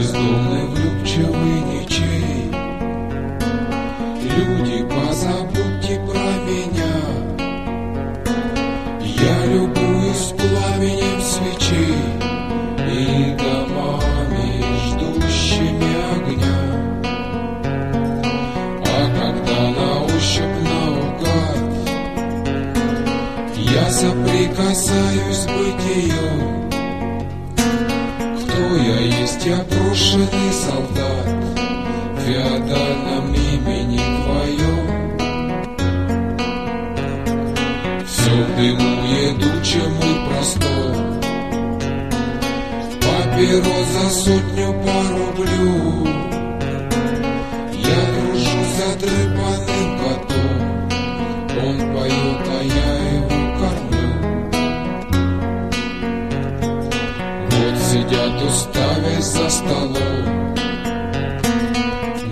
бездумный влюбчивый ничей. Люди, позабудьте про меня, я любуюсь пламенем свечей и домами, ждущими огня. А когда на ощупь наугад я соприкасаюсь с бытием, я есть, я солдат В феодальном имени твоем Все в дыму едучем и простом Папирос за сотню порублю. Я дружу с Вот сидят уставясь за столом.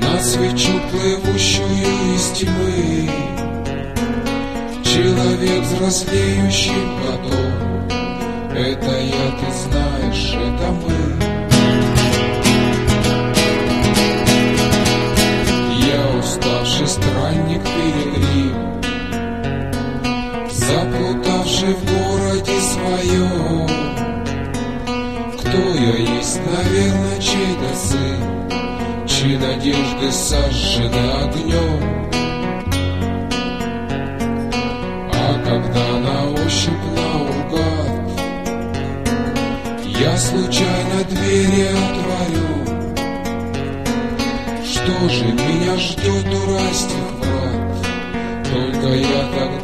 На свечу, плывущую из тьмы. Человек взрослеющий потом Чьи надежды сожжены огнем. А когда на ощупь наугад Я случайно двери отворю Что же меня ждет у растих врат Только я так